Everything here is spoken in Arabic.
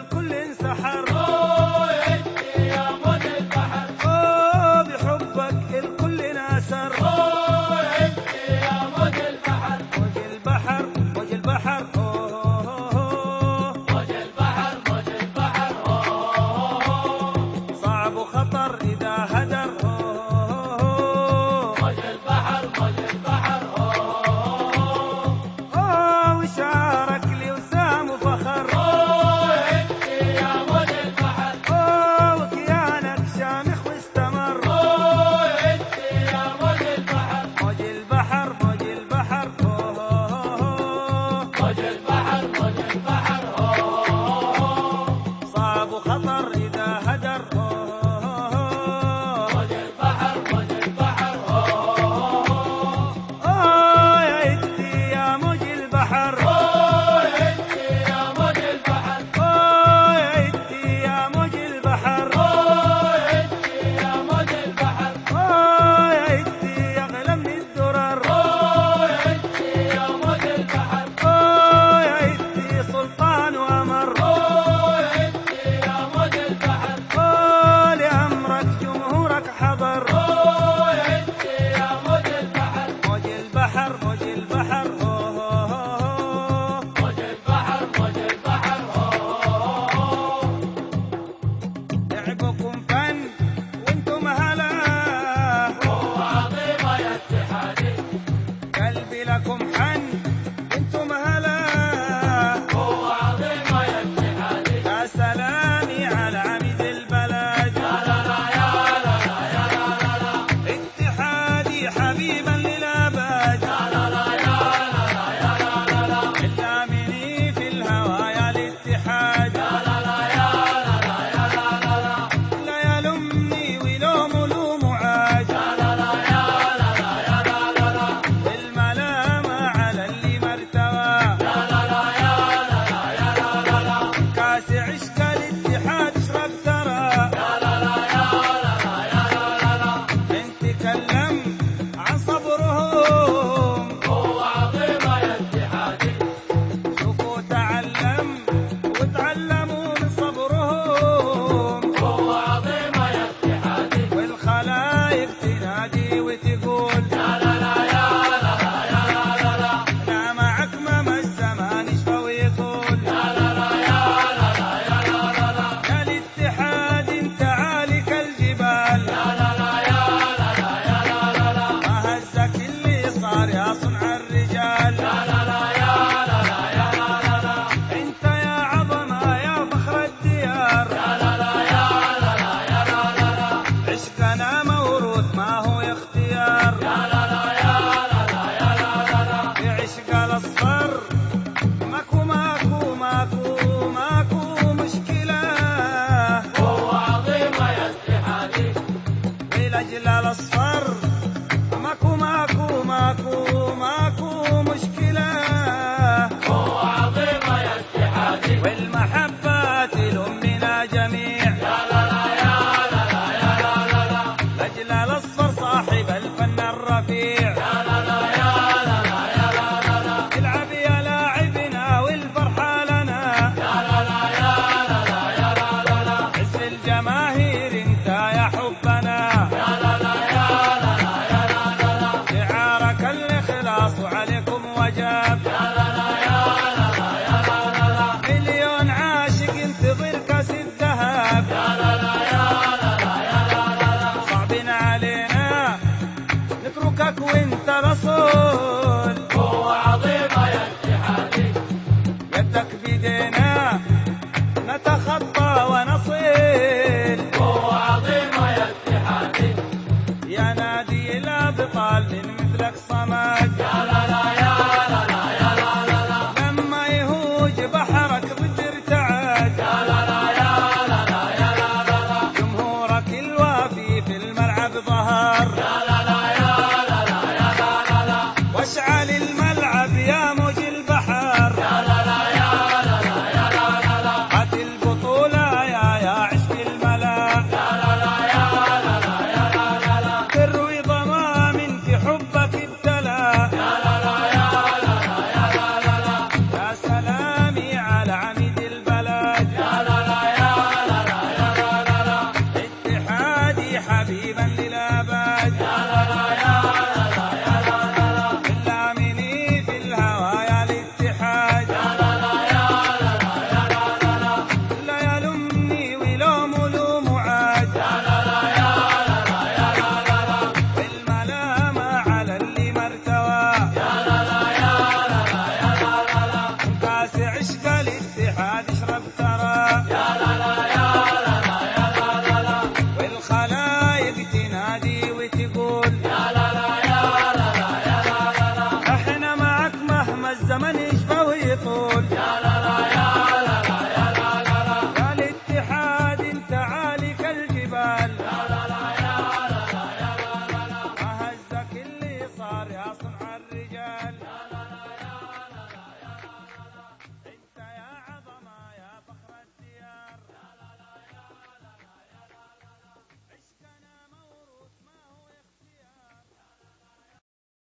الكل انسحر. وجل nunca cuenta la sol. تعش بالاتحاد اشرب ترى. يا لا لا يا لا لا يا لا تنادي وتقول يا إحنا معك مهما الزمن يشفى ويطول. يا لا لا يا